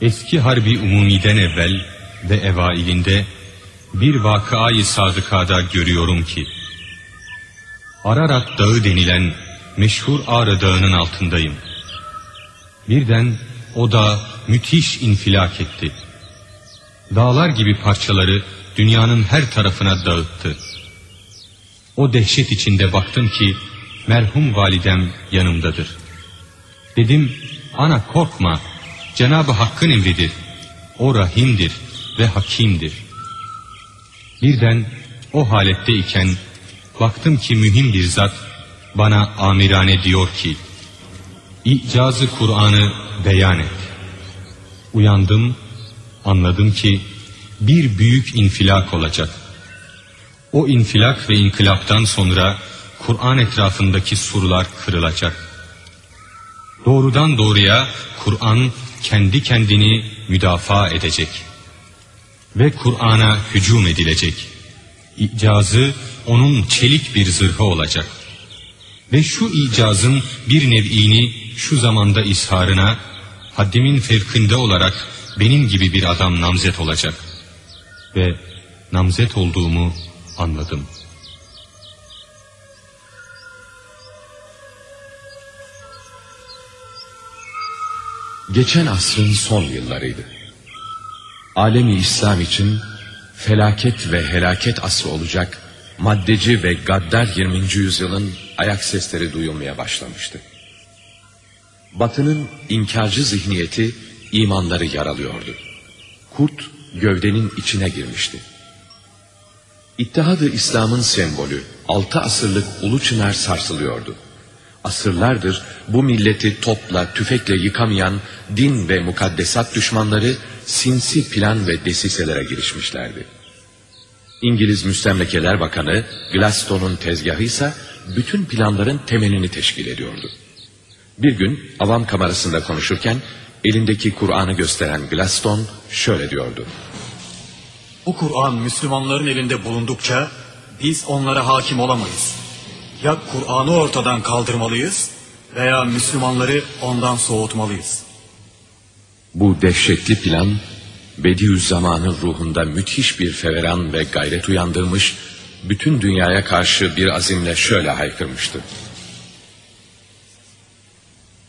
Eski Harbi Umumi'den evvel ve evailinde bir vakayı sadıkada görüyorum ki, Ararat Dağı denilen meşhur Ağrı Dağı'nın altındayım. Birden o dağ müthiş infilak etti. Dağlar gibi parçaları dünyanın her tarafına dağıttı. O dehşet içinde baktım ki merhum validem yanımdadır. Dedim ana korkma Cenab-ı Hakk'ın emridir. O rahimdir ve hakimdir. Birden o halette iken baktım ki mühim bir zat bana amirane diyor ki İcazı Kur'an'ı beyan et. Uyandım, anladım ki bir büyük infilak olacak. O infilak ve inkılaptan sonra Kur'an etrafındaki surlar kırılacak. Doğrudan doğruya Kur'an kendi kendini müdafaa edecek. Ve Kur'an'a hücum edilecek. İcazı onun çelik bir zırhı olacak. Ve şu icazın bir nev'ini şu zamanda isharına haddimin fevkinde olarak benim gibi bir adam namzet olacak. Ve namzet olduğumu anladım. Geçen asrın son yıllarıydı. Alemi İslam için felaket ve helaket asrı olacak maddeci ve gaddar 20. yüzyılın ayak sesleri duyulmaya başlamıştı. Batının inkarcı zihniyeti imanları yaralıyordu. Kurt gövdenin içine girmişti. İttihadı İslam'ın sembolü altı asırlık Ulu Çınar sarsılıyordu. Asırlardır bu milleti topla, tüfekle yıkamayan din ve mukaddesat düşmanları sinsi plan ve desiselere girişmişlerdi. İngiliz Müstemlekeler Bakanı Gladstone'un tezgahı ise bütün planların temelini teşkil ediyordu. Bir gün avam kamerasında konuşurken elindeki Kur'an'ı gösteren Gladstone şöyle diyordu. Bu Kur'an Müslümanların elinde bulundukça biz onlara hakim olamayız. Ya Kur'an'ı ortadan kaldırmalıyız veya Müslümanları ondan soğutmalıyız. Bu dehşetli plan Bediüzzaman'ın ruhunda müthiş bir feveran ve gayret uyandırmış, bütün dünyaya karşı bir azimle şöyle haykırmıştı.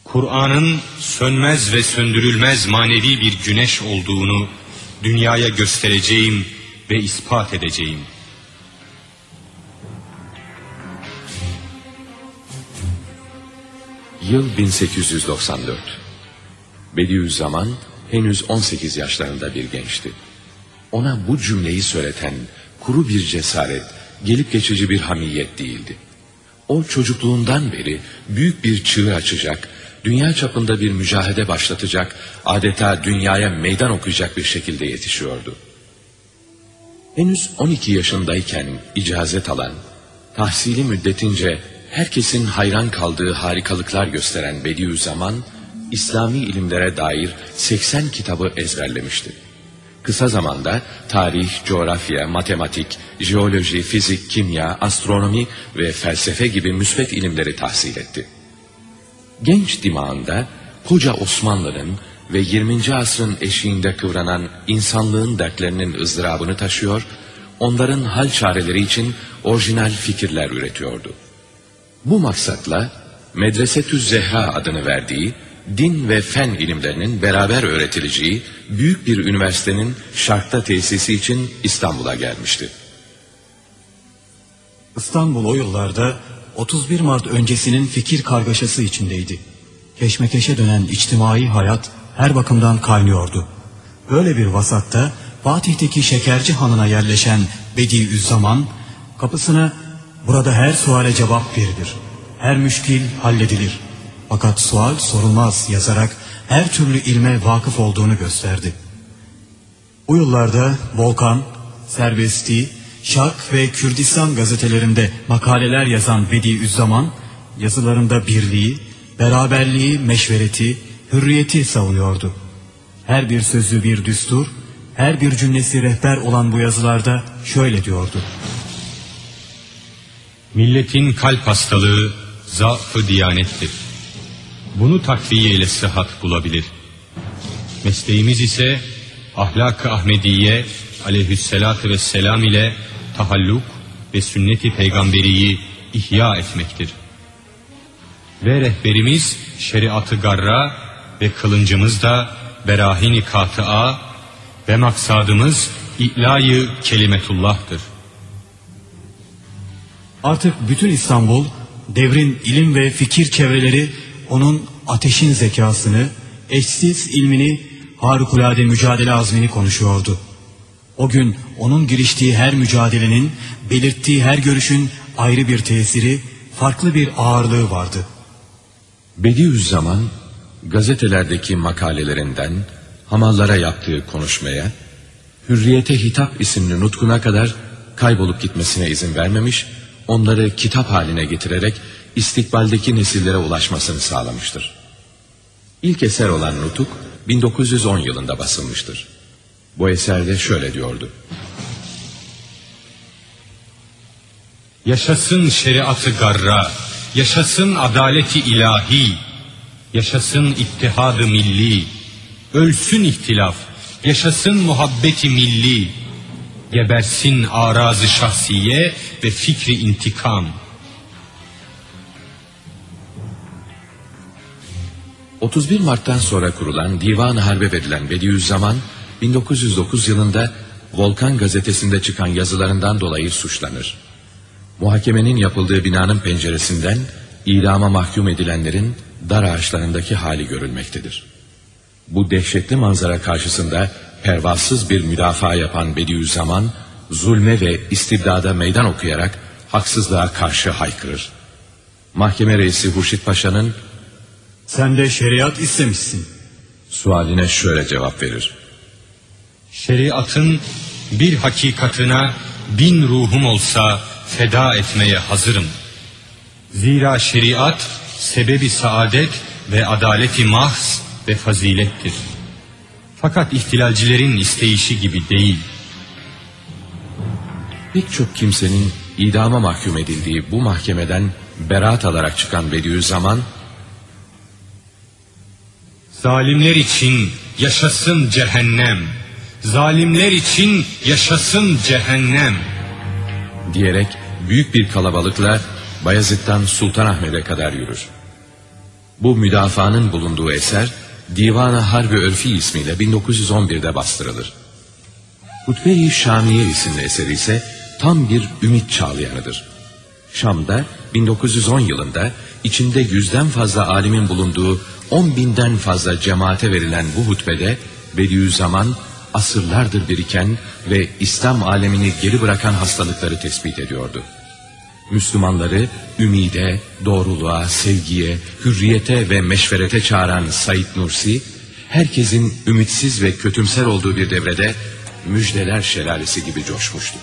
Kur'an'ın sönmez ve söndürülmez manevi bir güneş olduğunu dünyaya göstereceğim ve ispat edeceğim. Yıl 1894. Bediüzzaman henüz 18 yaşlarında bir gençti. Ona bu cümleyi söyleten kuru bir cesaret, gelip geçici bir hamiyet değildi. O çocukluğundan beri büyük bir çığır açacak, dünya çapında bir mücahede başlatacak, adeta dünyaya meydan okuyacak bir şekilde yetişiyordu. Henüz 12 yaşındayken icazet alan, tahsili müddetince herkesin hayran kaldığı harikalıklar gösteren Bediüzzaman, İslami ilimlere dair 80 kitabı ezberlemişti. Kısa zamanda tarih, coğrafya, matematik, jeoloji, fizik, kimya, astronomi ve felsefe gibi müsbet ilimleri tahsil etti. Genç dimağında koca Osmanlı'nın ve 20. asrın eşiğinde kıvranan insanlığın dertlerinin ızdırabını taşıyor, onların hal çareleri için orijinal fikirler üretiyordu. Bu maksatla Medresetü Zehra adını verdiği din ve fen ilimlerinin beraber öğretileceği büyük bir üniversitenin şarkta tesisi için İstanbul'a gelmişti. İstanbul o yıllarda 31 Mart öncesinin fikir kargaşası içindeydi. Keşmekeşe dönen içtimai hayat her bakımdan kaynıyordu. Böyle bir vasatta Fatih'teki Şekerci Hanı'na yerleşen Bediüzzaman kapısına burada her suale cevap verilir. Her müşkil halledilir. Fakat sual sorulmaz yazarak her türlü ilme vakıf olduğunu gösterdi. Bu yıllarda Volkan, Serbesti, Şark ve Kürdistan gazetelerinde makaleler yazan Bediüzzaman, yazılarında birliği, beraberliği, meşvereti, hürriyeti savunuyordu. Her bir sözü bir düstur, her bir cümlesi rehber olan bu yazılarda şöyle diyordu. Milletin kalp hastalığı zaafı diyanettir. Bunu takviye ile sıhhat bulabilir. Mesleğimiz ise ahlak-ı Ahmediye aleyhissalatü vesselam ile tahalluk ve sünnet-i peygamberiyi ihya etmektir. Ve rehberimiz şeriatı garra ve kılıncımız da berahini katıa ve maksadımız İ'layı kelimetullah'tır. Artık bütün İstanbul devrin ilim ve fikir çevreleri onun ateşin zekasını, eşsiz ilmini, harikulade mücadele azmini konuşuyordu. O gün onun giriştiği her mücadelenin, belirttiği her görüşün ayrı bir tesiri, farklı bir ağırlığı vardı. Bediüzzaman gazetelerdeki makalelerinden hamallara yaptığı konuşmaya, Hürriyete Hitap isimli nutkuna kadar kaybolup gitmesine izin vermemiş, onları kitap haline getirerek istikbaldeki nesillere ulaşmasını sağlamıştır. İlk eser olan Nutuk 1910 yılında basılmıştır. Bu eserde şöyle diyordu. Yaşasın şeriatı garra, yaşasın adaleti ilahi, yaşasın ittihadı milli, ölsün ihtilaf, yaşasın muhabbeti milli, gebersin arazı şahsiye ve fikri intikam. 31 Mart'tan sonra kurulan Divan-ı Harbe verilen Bediüzzaman 1909 yılında Volkan gazetesinde çıkan yazılarından dolayı suçlanır. Muhakemenin yapıldığı binanın penceresinden idama mahkum edilenlerin dar ağaçlarındaki hali görülmektedir. Bu dehşetli manzara karşısında pervasız bir müdafaa yapan Bediüzzaman, zulme ve istibdada meydan okuyarak haksızlığa karşı haykırır. Mahkeme reisi Hurşit Paşa'nın Sen de şeriat istemişsin. sualine şöyle cevap verir. Şeriatın bir hakikatına bin ruhum olsa feda etmeye hazırım. Zira şeriat sebebi saadet ve adaleti mahz ve fazilettir. Fakat ihtilalcilerin isteyişi gibi değil. Pek çok kimsenin idama mahkum edildiği bu mahkemeden beraat alarak çıkan Bediüzzaman, Zalimler için yaşasın cehennem. Zalimler için yaşasın cehennem. diyerek büyük bir kalabalıkla Bayezid'den Sultanahmet'e kadar yürür. Bu müdafaanın bulunduğu eser Divan-ı Harbi Örfi ismiyle 1911'de bastırılır. Hutbe-i Şamiye isimli eseri ise tam bir ümit çağlayanıdır. Şam'da 1910 yılında içinde yüzden fazla alimin bulunduğu 10 binden fazla cemaate verilen bu hutbede Bediüzzaman asırlardır biriken ve İslam alemini geri bırakan hastalıkları tespit ediyordu. Müslümanları ümide, doğruluğa, sevgiye, hürriyete ve meşverete çağıran Said Nursi, herkesin ümitsiz ve kötümser olduğu bir devrede müjdeler şelalesi gibi coşmuştur.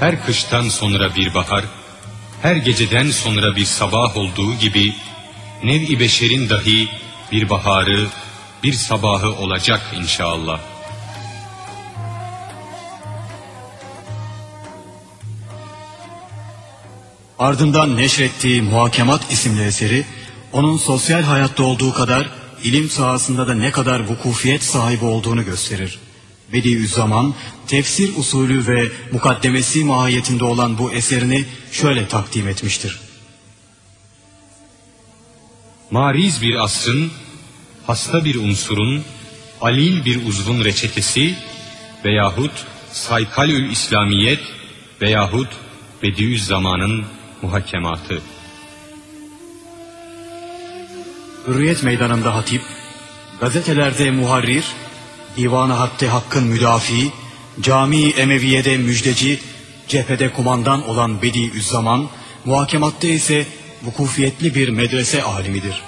Her kıştan sonra bir bahar, her geceden sonra bir sabah olduğu gibi nev-i beşerin dahi bir baharı, bir sabahı olacak inşallah. Ardından neşrettiği Muhakemat isimli eseri onun sosyal hayatta olduğu kadar ilim sahasında da ne kadar vukufiyet sahibi olduğunu gösterir. Bediüzzaman tefsir usulü ve mukaddemesi mahiyetinde olan bu eserini şöyle takdim etmiştir. Mariz bir asrın, hasta bir unsurun, alil bir uzvun reçetesi veyahut saykalül İslamiyet veyahut Bediüzzaman'ın muhakematı. Hürriyet meydanında hatip, gazetelerde muharrir, divan-ı harpte hakkın müdafi, cami Emeviye'de müjdeci, cephede kumandan olan Bediüzzaman, muhakematta ise vukufiyetli bir medrese alimidir.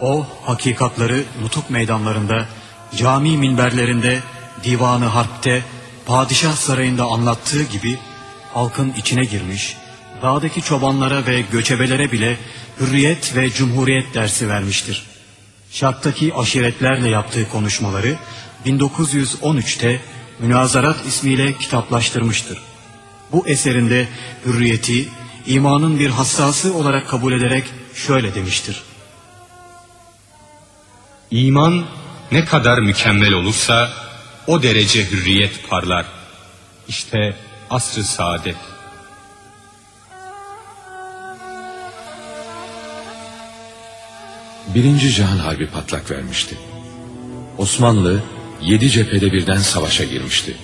O hakikatları nutuk meydanlarında, cami minberlerinde, divanı harpte, padişah sarayında anlattığı gibi halkın içine girmiş, dağdaki çobanlara ve göçebelere bile hürriyet ve cumhuriyet dersi vermiştir. Şarktaki aşiretlerle yaptığı konuşmaları 1913'te Münazarat ismiyle kitaplaştırmıştır. Bu eserinde hürriyeti, imanın bir hassası olarak kabul ederek şöyle demiştir. İman ne kadar mükemmel olursa o derece hürriyet parlar. İşte asr-ı saadet. Birinci Cihan Harbi patlak vermişti. Osmanlı yedi cephede birden savaşa girmişti.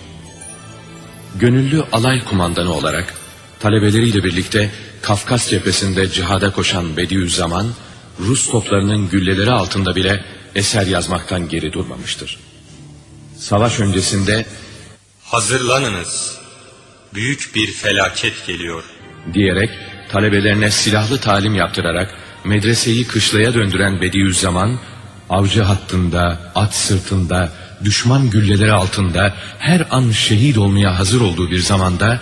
Gönüllü alay kumandanı olarak talebeleriyle birlikte Kafkas cephesinde cihada koşan Bediüzzaman, Rus toplarının gülleleri altında bile eser yazmaktan geri durmamıştır. Savaş öncesinde Hazırlanınız. Büyük bir felaket geliyor. diyerek talebelerine silahlı talim yaptırarak medreseyi kışlaya döndüren Bediüzzaman, avcı hattında, at sırtında, düşman gülleleri altında her an şehit olmaya hazır olduğu bir zamanda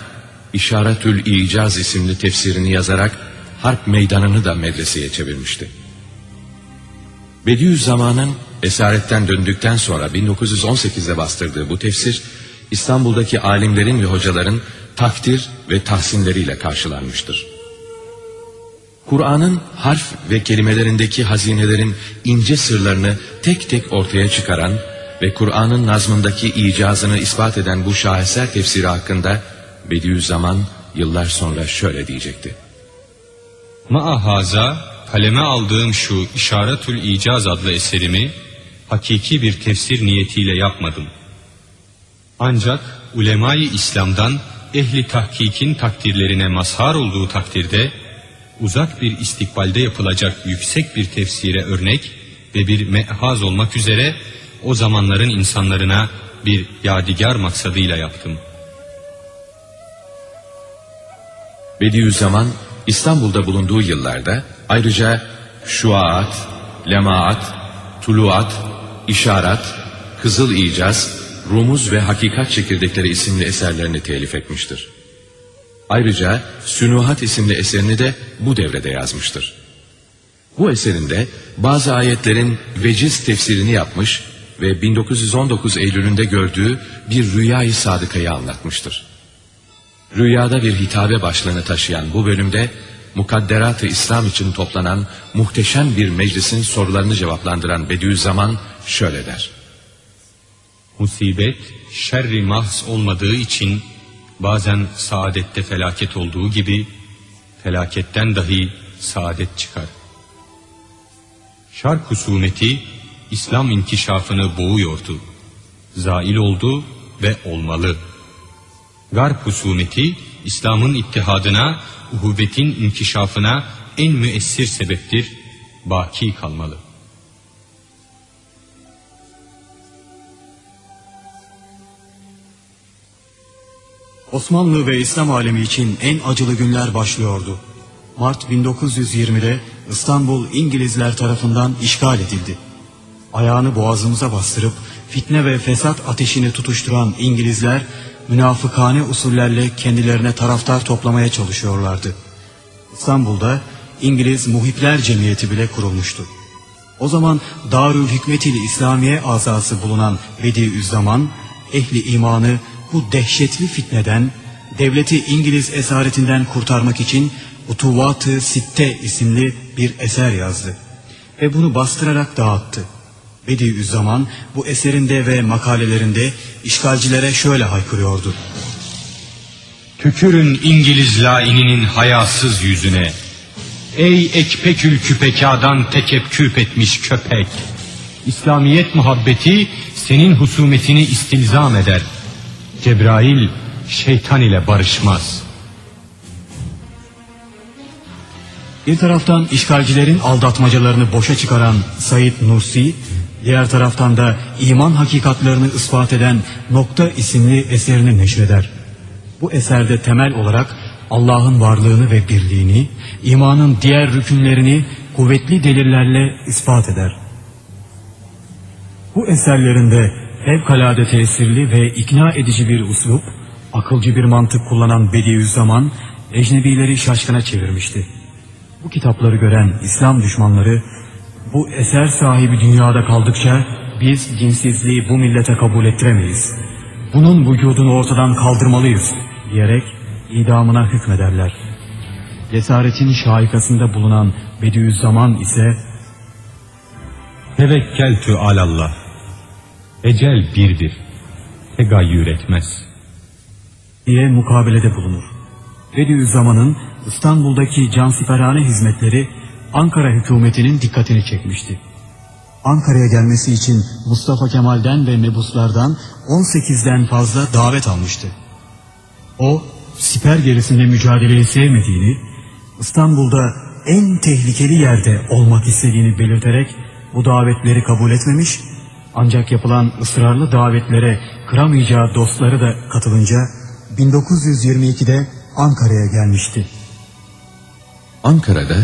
İşaretül İcaz isimli tefsirini yazarak harp meydanını da medreseye çevirmişti. Bediüzzaman'ın esaretten döndükten sonra 1918'de bastırdığı bu tefsir İstanbul'daki alimlerin ve hocaların takdir ve tahsinleriyle karşılanmıştır. Kur'an'ın harf ve kelimelerindeki hazinelerin ince sırlarını tek tek ortaya çıkaran ve Kur'an'ın nazmındaki icazını ispat eden bu şaheser tefsiri hakkında Bediüzzaman yıllar sonra şöyle diyecekti. Ma'ahaza kaleme aldığım şu İşaretül İcaz adlı eserimi hakiki bir tefsir niyetiyle yapmadım. Ancak ulemayı İslam'dan ehli tahkikin takdirlerine mazhar olduğu takdirde uzak bir istikbalde yapılacak yüksek bir tefsire örnek ve bir mehaz olmak üzere o zamanların insanlarına bir yadigar maksadıyla yaptım. Bediüzzaman İstanbul'da bulunduğu yıllarda ayrıca Şuaat, Lemaat, Tuluat, İşarat, Kızıl İcaz, Rumuz ve Hakikat Çekirdekleri isimli eserlerini telif etmiştir. Ayrıca Sünuhat isimli eserini de bu devrede yazmıştır. Bu eserinde bazı ayetlerin veciz tefsirini yapmış ve 1919 Eylül'ünde gördüğü bir rüyayı sadıkayı anlatmıştır. Rüyada bir hitabe başlığını taşıyan bu bölümde mukadderat-ı İslam için toplanan muhteşem bir meclisin sorularını cevaplandıran Bediüzzaman şöyle der. Musibet şerri mahz olmadığı için bazen saadette felaket olduğu gibi felaketten dahi saadet çıkar. Şark husumeti İslam inkişafını boğuyordu. Zail oldu ve olmalı. Garp husumeti İslam'ın ittihadına, uhubbetin inkişafına en müessir sebeptir, baki kalmalı. Osmanlı ve İslam alemi için en acılı günler başlıyordu. Mart 1920'de İstanbul İngilizler tarafından işgal edildi. Ayağını boğazımıza bastırıp fitne ve fesat ateşini tutuşturan İngilizler münafıkane usullerle kendilerine taraftar toplamaya çalışıyorlardı. İstanbul'da İngiliz Muhipler Cemiyeti bile kurulmuştu. O zaman Darül Hikmetil İslamiye azası bulunan Bediüzzaman, ehli imanı bu dehşetli fitneden, devleti İngiliz esaretinden kurtarmak için Utuvat-ı Sitte isimli bir eser yazdı. Ve bunu bastırarak dağıttı. Bediüzzaman bu eserinde ve makalelerinde işgalcilere şöyle haykırıyordu. Tükürün İngiliz laininin hayasız yüzüne. Ey ekpekül küpekadan tekepküp etmiş köpek. İslamiyet muhabbeti senin husumetini istilzam eder. Cebrail şeytan ile barışmaz. Bir taraftan işgalcilerin aldatmacalarını boşa çıkaran Said Nursi, diğer taraftan da iman hakikatlerini ispat eden Nokta isimli eserini neşreder. Bu eserde temel olarak Allah'ın varlığını ve birliğini, imanın diğer rükünlerini kuvvetli delillerle ispat eder. Bu eserlerinde fevkalade tesirli ve ikna edici bir uslup, akılcı bir mantık kullanan Bediüzzaman, ecnebileri şaşkına çevirmişti. Bu kitapları gören İslam düşmanları, bu eser sahibi dünyada kaldıkça biz dinsizliği bu millete kabul ettiremeyiz. Bunun vücudunu ortadan kaldırmalıyız diyerek idamına hükmederler. cesaretin şahikasında bulunan Bediüzzaman ise Tevekkeltü alallah. Ecel birdir. Tegayyür etmez. diye mukabelede bulunur. Bediüzzaman'ın İstanbul'daki cansiperhane hizmetleri Ankara hükümetinin dikkatini çekmişti. Ankara'ya gelmesi için Mustafa Kemal'den ve mebuslardan 18'den fazla davet almıştı. O, siper gerisinde mücadeleyi sevmediğini, İstanbul'da en tehlikeli yerde olmak istediğini belirterek bu davetleri kabul etmemiş, ancak yapılan ısrarlı davetlere kıramayacağı dostları da katılınca 1922'de Ankara'ya gelmişti. Ankara'da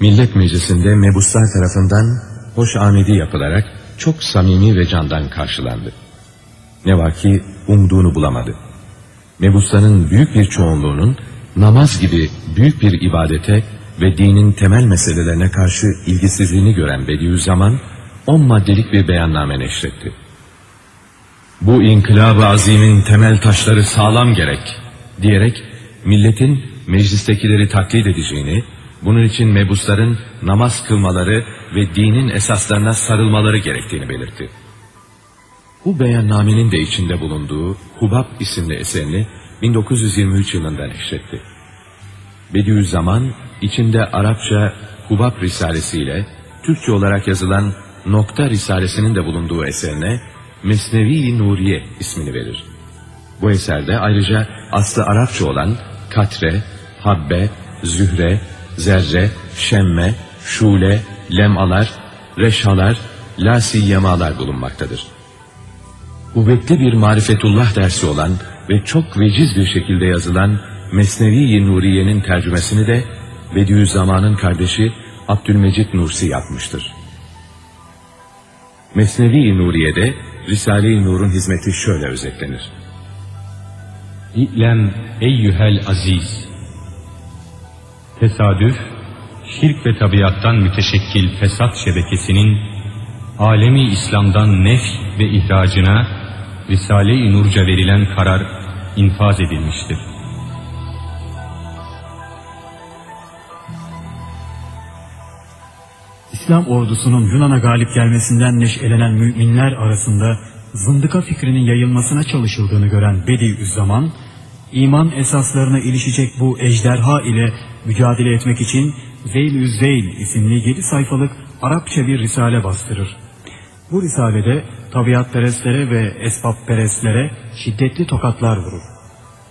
Millet Meclisi'nde mebuslar tarafından hoş amedi yapılarak çok samimi ve candan karşılandı. Ne var ki umduğunu bulamadı. Mebusların büyük bir çoğunluğunun namaz gibi büyük bir ibadete ve dinin temel meselelerine karşı ilgisizliğini gören Bediüzzaman, on maddelik bir beyanname neşretti. Bu inkılab-ı azimin temel taşları sağlam gerek diyerek milletin meclistekileri taklit edeceğini, bunun için mebusların namaz kılmaları ve dinin esaslarına sarılmaları gerektiğini belirtti. Bu beyannamenin de içinde bulunduğu Hubab isimli eserini 1923 yılında neşretti. Bediüzzaman içinde Arapça Hubab Risalesi ile Türkçe olarak yazılan Nokta Risalesinin de bulunduğu eserine Mesnevi Nuriye ismini verir. Bu eserde ayrıca aslı Arapça olan katre, habbe, zühre, zerre, şemme, şule, lemalar, reşalar, lasiyemalar bulunmaktadır. Kuvvetli bir marifetullah dersi olan ve çok veciz bir şekilde yazılan Mesnevi-i Nuriye'nin tercümesini de Bediüzzaman'ın kardeşi Abdülmecit Nursi yapmıştır. Mesnevi-i Nuriye'de Risale-i Nur'un hizmeti şöyle özetlenir. İ'lem eyyühel aziz. Tesadüf, şirk ve tabiattan müteşekkil fesat şebekesinin alemi İslam'dan nef ve ihracına Risale-i Nurca verilen karar infaz edilmiştir. İslam ordusunun Yunan'a galip gelmesinden neşelenen müminler arasında zındıka fikrinin yayılmasına çalışıldığını gören Bediüzzaman, iman esaslarına ilişecek bu ejderha ile mücadele etmek için Zeylü Zeyl isimli 7 sayfalık Arapça bir risale bastırır. Bu risalede tabiatperestlere ve esbabperestlere şiddetli tokatlar vurur.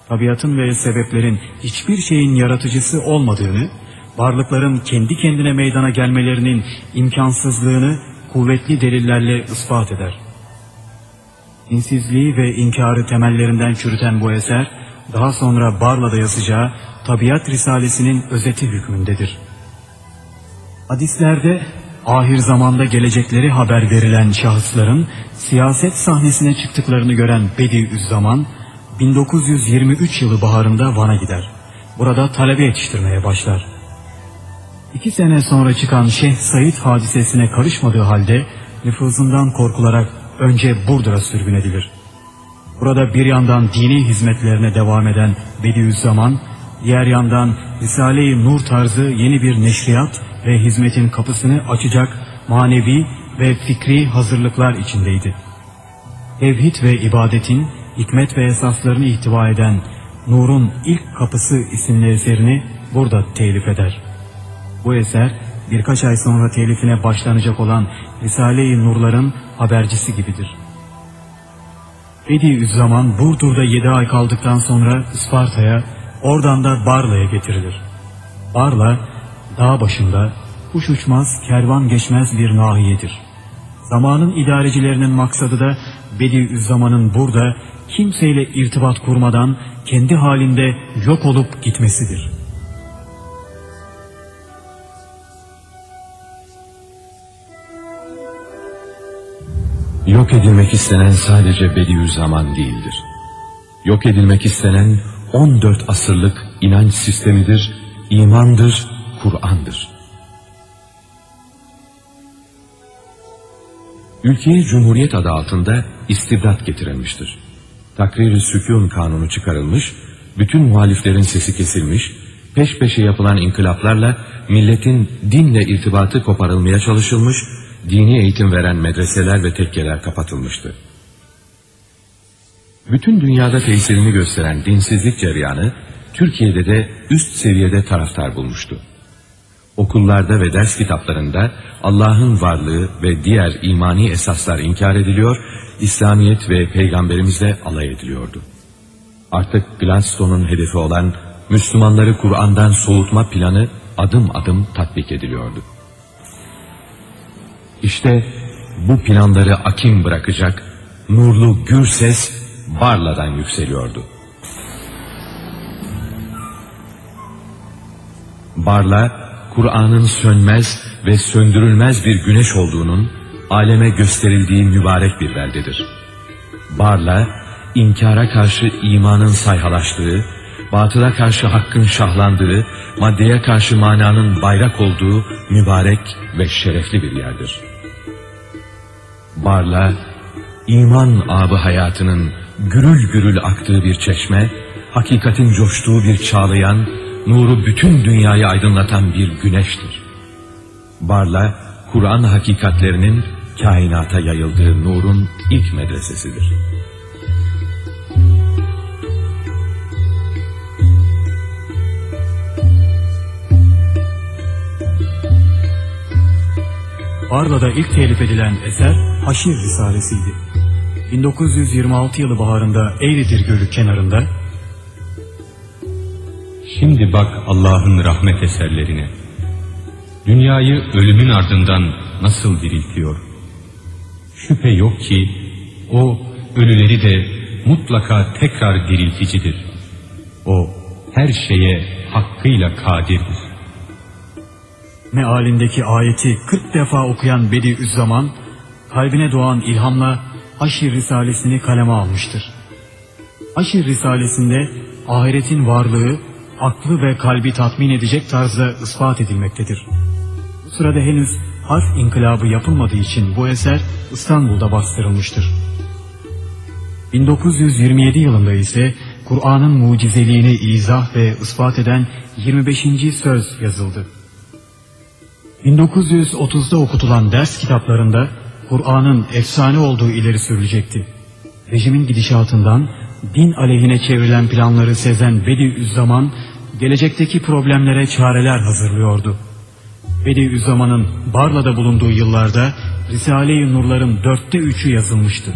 Tabiatın ve sebeplerin hiçbir şeyin yaratıcısı olmadığını, varlıkların kendi kendine meydana gelmelerinin imkansızlığını kuvvetli delillerle ispat eder. İnsizliği ve inkarı temellerinden çürüten bu eser, daha sonra Barla'da yazacağı Tabiat Risalesi'nin özeti hükmündedir. Hadislerde ahir zamanda gelecekleri haber verilen şahısların siyaset sahnesine çıktıklarını gören Bediüzzaman 1923 yılı baharında Van'a gider. Burada talebe yetiştirmeye başlar. İki sene sonra çıkan Şeyh Said hadisesine karışmadığı halde nüfuzundan korkularak önce Burdur'a sürgün edilir. Burada bir yandan dini hizmetlerine devam eden Bediüzzaman, diğer yandan Risale-i Nur tarzı yeni bir neşriyat ve hizmetin kapısını açacak manevi ve fikri hazırlıklar içindeydi. Tevhid ve ibadetin hikmet ve esaslarını ihtiva eden Nur'un ilk kapısı isimli eserini burada telif eder. Bu eser birkaç ay sonra telifine başlanacak olan Risale-i Nurların habercisi gibidir. Bediüzzaman Burdur'da 7 ay kaldıktan sonra Isparta'ya, oradan da Barla'ya getirilir. Barla, dağ başında, kuş uçmaz, kervan geçmez bir nahiyedir. Zamanın idarecilerinin maksadı da Bediüzzaman'ın burada kimseyle irtibat kurmadan kendi halinde yok olup gitmesidir. Yok edilmek istenen sadece Bediüzzaman değildir. Yok edilmek istenen 14 asırlık inanç sistemidir, imandır, Kur'an'dır. Ülkeye Cumhuriyet adı altında istibdat getirilmiştir. Takrir-i sükun kanunu çıkarılmış, bütün muhaliflerin sesi kesilmiş, peş peşe yapılan inkılaplarla milletin dinle irtibatı koparılmaya çalışılmış, dini eğitim veren medreseler ve tekkeler kapatılmıştı. Bütün dünyada tesirini gösteren dinsizlik cereyanı, Türkiye'de de üst seviyede taraftar bulmuştu. Okullarda ve ders kitaplarında Allah'ın varlığı ve diğer imani esaslar inkar ediliyor, İslamiyet ve peygamberimizle alay ediliyordu. Artık Gladstone'un hedefi olan Müslümanları Kur'an'dan soğutma planı adım adım tatbik ediliyordu. İşte bu planları akim bırakacak nurlu gür ses Barla'dan yükseliyordu. Barla, Kur'an'ın sönmez ve söndürülmez bir güneş olduğunun aleme gösterildiği mübarek bir beldedir. Barla, inkara karşı imanın sayhalaştığı, batıla karşı hakkın şahlandığı, maddeye karşı mananın bayrak olduğu mübarek ve şerefli bir yerdir. Barla, iman abı hayatının gürül gürül aktığı bir çeşme, hakikatin coştuğu bir çağlayan, nuru bütün dünyayı aydınlatan bir güneştir. Barla, Kur'an hakikatlerinin kainata yayıldığı nurun ilk medresesidir. Barla'da ilk telif edilen eser Haşir Risalesi'ydi. 1926 yılı baharında Eğridir Gölü kenarında Şimdi bak Allah'ın rahmet eserlerine. Dünyayı ölümün ardından nasıl diriltiyor? Şüphe yok ki o ölüleri de mutlaka tekrar dirilticidir. O her şeye hakkıyla kadirdir. Mealindeki ayeti 40 defa okuyan Bediüzzaman kalbine doğan ilhamla Haşir Risalesini kaleme almıştır. Haşir Risalesinde ahiretin varlığı aklı ve kalbi tatmin edecek tarzda ispat edilmektedir. Bu sırada henüz harf inkılabı yapılmadığı için bu eser İstanbul'da bastırılmıştır. 1927 yılında ise Kur'an'ın mucizeliğini izah ve ispat eden 25. söz yazıldı. 1930'da okutulan ders kitaplarında Kur'an'ın efsane olduğu ileri sürülecekti. Rejimin gidişatından din aleyhine çevrilen planları sezen Bediüzzaman gelecekteki problemlere çareler hazırlıyordu. Bediüzzaman'ın Barla'da bulunduğu yıllarda Risale-i Nurların dörtte üçü yazılmıştı.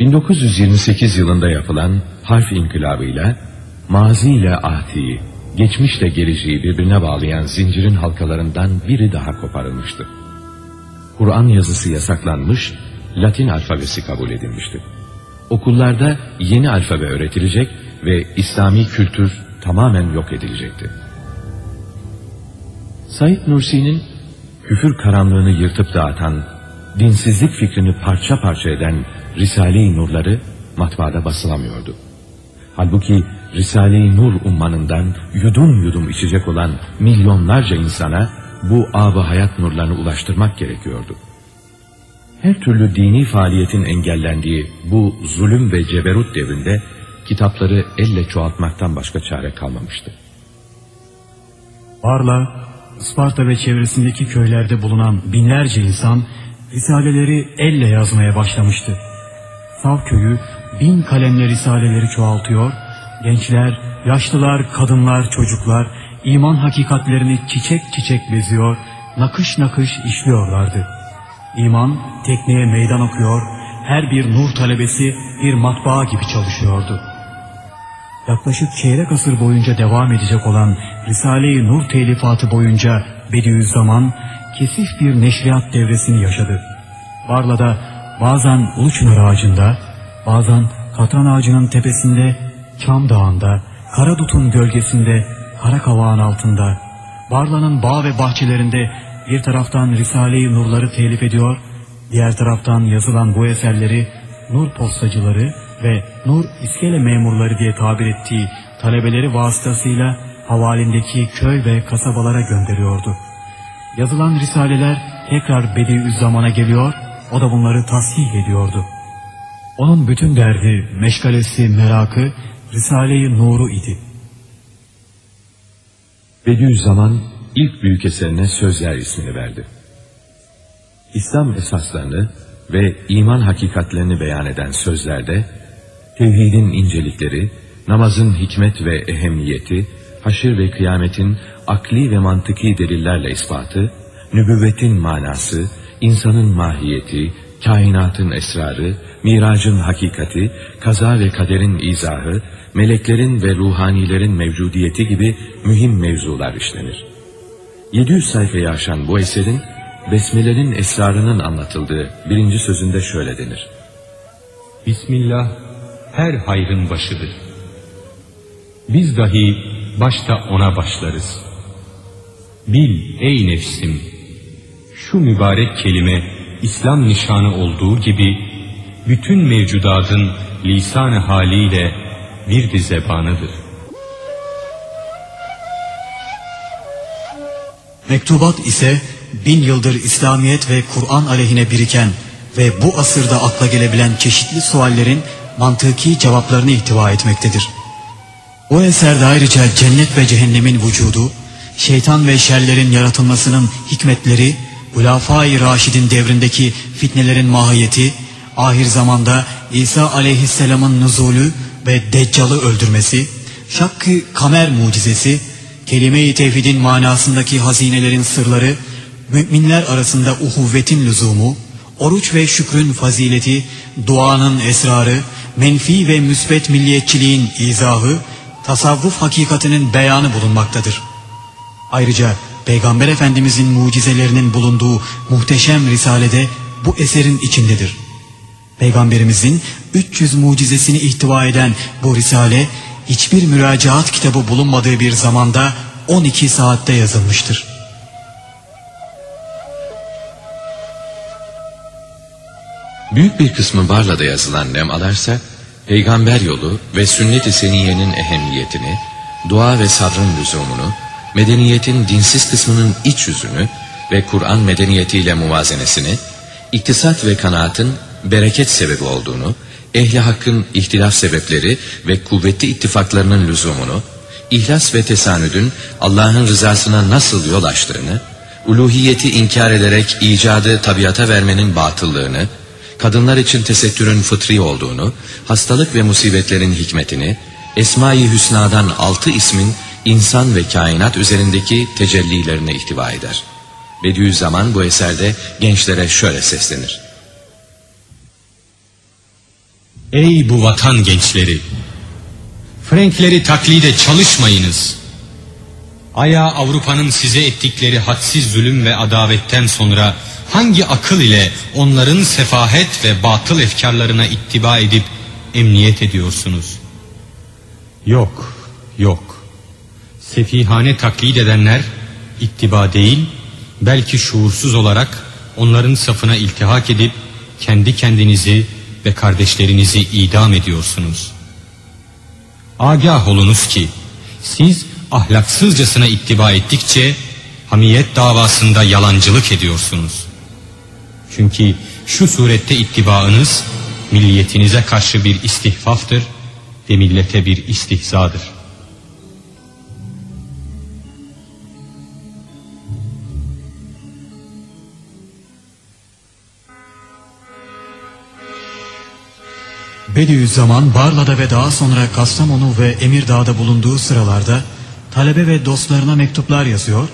1928 yılında yapılan harf inkılabıyla mazi ile atiyi, geçmişle geleceği birbirine bağlayan zincirin halkalarından biri daha koparılmıştı. Kur'an yazısı yasaklanmış, Latin alfabesi kabul edilmişti. Okullarda yeni alfabe öğretilecek ve İslami kültür tamamen yok edilecekti. Said Nursi'nin küfür karanlığını yırtıp dağıtan, dinsizlik fikrini parça parça eden Risale-i Nurları matbaada basılamıyordu. Halbuki Risale-i Nur ummanından yudum yudum içecek olan milyonlarca insana bu ab hayat nurlarını ulaştırmak gerekiyordu. Her türlü dini faaliyetin engellendiği bu zulüm ve ceberut devrinde kitapları elle çoğaltmaktan başka çare kalmamıştı. Barla, Isparta ve çevresindeki köylerde bulunan binlerce insan risaleleri elle yazmaya başlamıştı. Sav köyü bin kalemle risaleleri çoğaltıyor, gençler, yaşlılar, kadınlar, çocuklar iman hakikatlerini çiçek çiçek beziyor, nakış nakış işliyorlardı. İman tekneye meydan okuyor, her bir nur talebesi bir matbaa gibi çalışıyordu. Yaklaşık çeyrek asır boyunca devam edecek olan Risale-i Nur telifatı boyunca Bediüzzaman kesif bir neşriyat devresini yaşadı. Barla'da bazen Uluçınar ağacında, bazen katran ağacının tepesinde, Çam Dağı'nda, Karadut'un gölgesinde, Karakavağın altında, Barla'nın bağ ve bahçelerinde bir taraftan Risale-i Nurları telif ediyor, diğer taraftan yazılan bu eserleri Nur postacıları ve Nur iskele memurları diye tabir ettiği talebeleri vasıtasıyla havalindeki köy ve kasabalara gönderiyordu. Yazılan risaleler tekrar Bediüzzaman'a geliyor, o da bunları tasih ediyordu. Onun bütün derdi, meşgalesi, merakı Risale-i Nur'u idi. Bediüzzaman ilk büyük eserine Sözler ismini verdi. İslam esaslarını ve iman hakikatlerini beyan eden sözlerde, tevhidin incelikleri, namazın hikmet ve ehemmiyeti, haşir ve kıyametin akli ve mantıki delillerle ispatı, nübüvvetin manası, insanın mahiyeti, kainatın esrarı, miracın hakikati, kaza ve kaderin izahı, meleklerin ve ruhanilerin mevcudiyeti gibi mühim mevzular işlenir. 700 sayfayı aşan bu eserin, Besmele'nin esrarının anlatıldığı birinci sözünde şöyle denir. Bismillah her hayrın başıdır. Biz dahi başta ona başlarız. Bil ey nefsim, şu mübarek kelime İslam nişanı olduğu gibi bütün mevcudatın lisan haliyle bir de zebanıdır. Mektubat ise bin yıldır İslamiyet ve Kur'an aleyhine biriken ve bu asırda akla gelebilen çeşitli suallerin mantıki cevaplarını ihtiva etmektedir. Bu eserde ayrıca cennet ve cehennemin vücudu, şeytan ve şerlerin yaratılmasının hikmetleri, Hulafai Raşid'in devrindeki fitnelerin mahiyeti, ahir zamanda İsa aleyhisselamın nuzulü ve Deccal'ı öldürmesi, Şakkı Kamer mucizesi, kelime-i tevhidin manasındaki hazinelerin sırları, müminler arasında uhuvvetin lüzumu, oruç ve şükrün fazileti, duanın esrarı, menfi ve müsbet milliyetçiliğin izahı, tasavvuf hakikatinin beyanı bulunmaktadır. Ayrıca Peygamber Efendimizin mucizelerinin bulunduğu muhteşem risalede bu eserin içindedir. Peygamberimizin 300 mucizesini ihtiva eden bu risale hiçbir müracaat kitabı bulunmadığı bir zamanda 12 saatte yazılmıştır. Büyük bir kısmı Barla'da yazılan lemalarsa peygamber yolu ve sünnet-i seniyenin ehemmiyetini, dua ve sabrın lüzumunu, medeniyetin dinsiz kısmının iç yüzünü ve Kur'an medeniyetiyle muvazenesini, iktisat ve kanaatın bereket sebebi olduğunu, ehli hakkın ihtilaf sebepleri ve kuvvetli ittifaklarının lüzumunu, ihlas ve tesanüdün Allah'ın rızasına nasıl yol açtığını, uluhiyeti inkar ederek icadı tabiata vermenin batıllığını, kadınlar için tesettürün fıtri olduğunu, hastalık ve musibetlerin hikmetini, Esma-i Hüsna'dan altı ismin insan ve kainat üzerindeki tecellilerine ihtiva eder. Bediüzzaman bu eserde gençlere şöyle seslenir. Ey bu vatan gençleri! Frenkleri taklide çalışmayınız. Aya Avrupa'nın size ettikleri hadsiz zulüm ve adavetten sonra hangi akıl ile onların sefahet ve batıl efkarlarına ittiba edip emniyet ediyorsunuz? Yok, yok. Sefihane taklit edenler ittiba değil, belki şuursuz olarak onların safına iltihak edip kendi kendinizi ve kardeşlerinizi idam ediyorsunuz. Agah olunuz ki siz ahlaksızcasına ittiba ettikçe hamiyet davasında yalancılık ediyorsunuz. Çünkü şu surette ittibaınız milliyetinize karşı bir istihfaftır ve millete bir istihzadır. Bediüzzaman Barla'da ve daha sonra Kastamonu ve Emirdağ'da bulunduğu sıralarda talebe ve dostlarına mektuplar yazıyor,